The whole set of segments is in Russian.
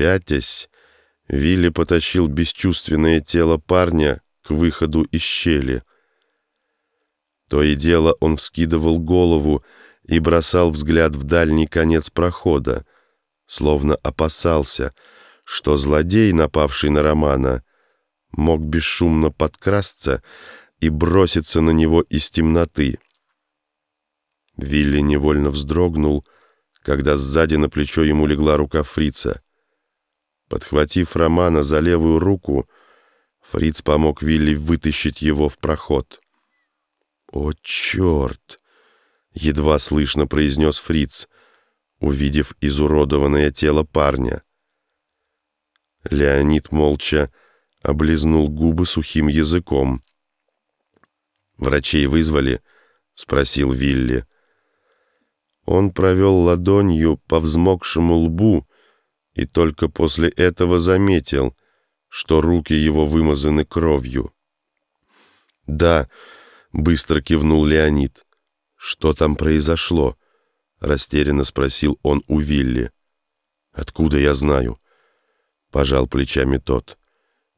Пятясь, Вилли потащил бесчувственное тело парня к выходу из щели. То и дело он вскидывал голову и бросал взгляд в дальний конец прохода, словно опасался, что злодей, напавший на Романа, мог бесшумно подкрасться и броситься на него из темноты. Вилли невольно вздрогнул, когда сзади на плечо ему легла рука фрица. Подхватив Романа за левую руку, Фриц помог Вилли вытащить его в проход. «О, черт!» — едва слышно произнес Фриц, увидев изуродованное тело парня. Леонид молча облизнул губы сухим языком. «Врачей вызвали?» — спросил Вилли. Он провел ладонью по взмокшему лбу и только после этого заметил, что руки его вымазаны кровью. «Да», — быстро кивнул Леонид. «Что там произошло?» — растерянно спросил он у Вилли. «Откуда я знаю?» — пожал плечами тот.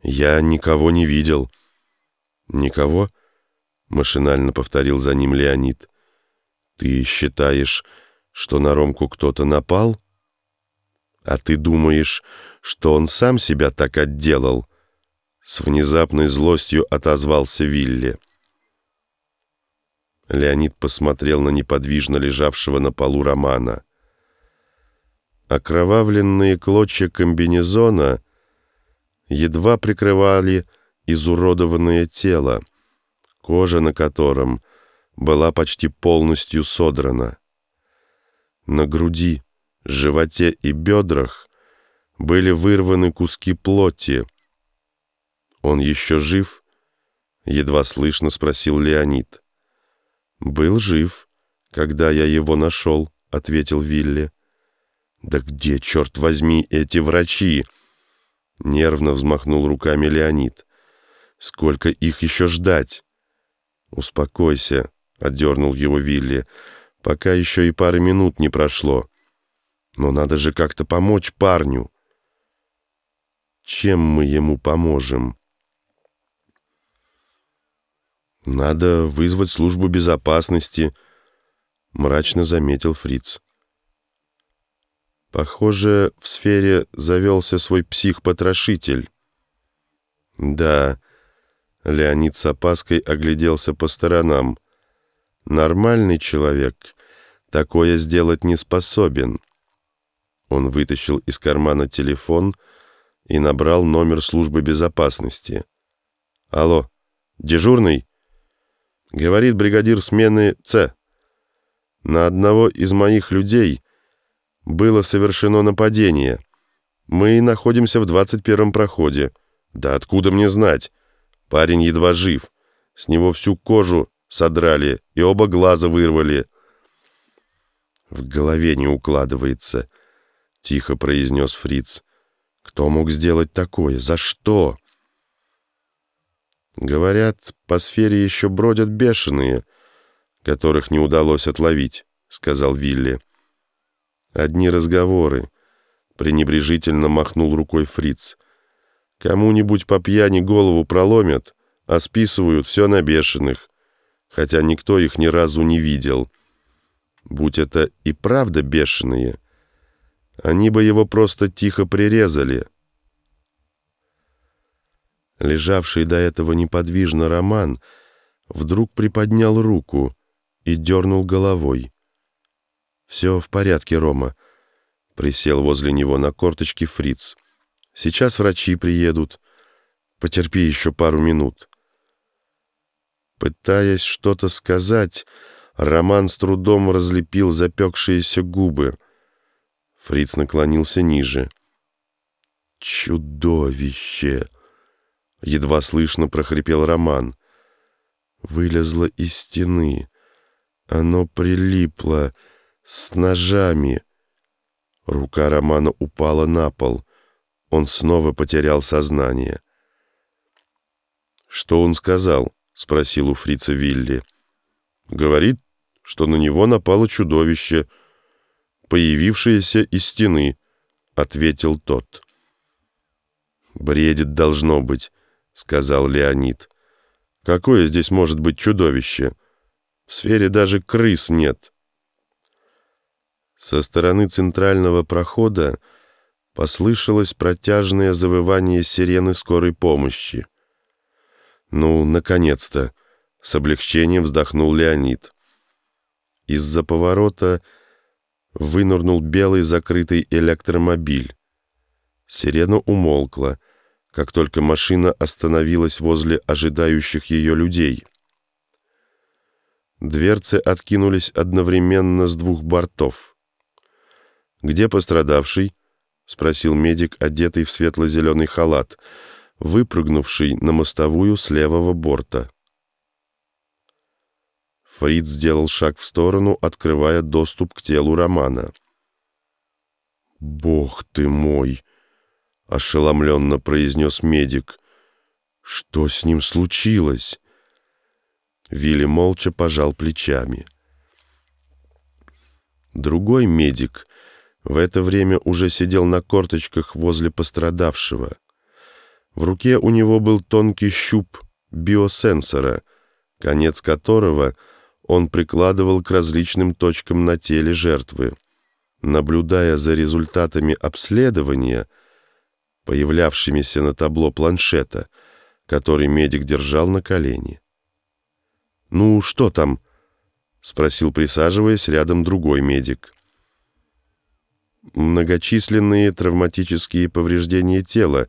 «Я никого не видел». «Никого?» — машинально повторил за ним Леонид. «Ты считаешь, что на Ромку кто-то напал?» «А ты думаешь, что он сам себя так отделал?» С внезапной злостью отозвался Вилли. Леонид посмотрел на неподвижно лежавшего на полу Романа. Окровавленные клочья комбинезона едва прикрывали изуродованное тело, кожа на котором была почти полностью содрана. На груди, животе и бедрах были вырваны куски плоти. «Он еще жив?» — едва слышно спросил Леонид. «Был жив, когда я его нашел», — ответил Вилли. «Да где, черт возьми, эти врачи?» Нервно взмахнул руками Леонид. «Сколько их еще ждать?» «Успокойся», — отдернул его Вилли, — «пока еще и пары минут не прошло. Но надо же как-то помочь парню». «Чем мы ему поможем?» «Надо вызвать службу безопасности», — мрачно заметил Фриц. Похоже, в сфере завелся свой псих-потрошитель. Да, Леонид с опаской огляделся по сторонам. Нормальный человек такое сделать не способен. Он вытащил из кармана телефон и набрал номер службы безопасности. «Алло, дежурный?» Говорит бригадир смены Ц. На одного из моих людей было совершено нападение. Мы находимся в 21-м проходе. Да откуда мне знать? Парень едва жив. С него всю кожу содрали и оба глаза вырвали. В голове не укладывается, — тихо произнес Фриц. Кто мог сделать такое? За что? Говорят, по сфере еще бродят бешеные, которых не удалось отловить, — сказал Вилли. Одни разговоры. Пренебрежительно махнул рукой фриц. Кому-нибудь по пьяни голову проломят, а списывают все на бешеных, хотя никто их ни разу не видел. Будь это и правда бешеные, они бы его просто тихо прирезали. Лежавший до этого неподвижно Роман вдруг приподнял руку и дернул головой. «Все в порядке, Рома», — присел возле него на корточки фриц. «Сейчас врачи приедут. Потерпи еще пару минут». Пытаясь что-то сказать, Роман с трудом разлепил запекшиеся губы. Фриц наклонился ниже. «Чудовище!» — едва слышно прохрипел Роман. Вылезло из стены. Оно прилипло с ножами. Рука Романа упала на пол. Он снова потерял сознание. «Что он сказал?» — спросил у фрица Вилли. «Говорит, что на него напало чудовище, появившееся из стены», — ответил тот. «Бредит должно быть», — сказал Леонид. «Какое здесь может быть чудовище? В сфере даже крыс нет». Со стороны центрального прохода послышалось протяжное завывание сирены скорой помощи. «Ну, наконец-то!» — с облегчением вздохнул Леонид. Из-за поворота вынырнул белый закрытый электромобиль. Сирена умолкла, как только машина остановилась возле ожидающих ее людей. Дверцы откинулись одновременно с двух бортов. «Где пострадавший?» — спросил медик, одетый в светло-зеленый халат, выпрыгнувший на мостовую с левого борта. Фрид сделал шаг в сторону, открывая доступ к телу Романа. «Бог ты мой!» — ошеломленно произнес медик. «Что с ним случилось?» Вилли молча пожал плечами. Другой медик в это время уже сидел на корточках возле пострадавшего. В руке у него был тонкий щуп биосенсора, конец которого он прикладывал к различным точкам на теле жертвы. Наблюдая за результатами обследования, появлявшимися на табло планшета, который медик держал на колени. «Ну, что там?» — спросил, присаживаясь рядом другой медик. «Многочисленные травматические повреждения тела,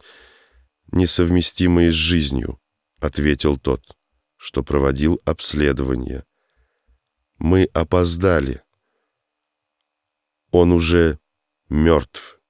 несовместимые с жизнью», — ответил тот, что проводил обследование. «Мы опоздали. Он уже мертв».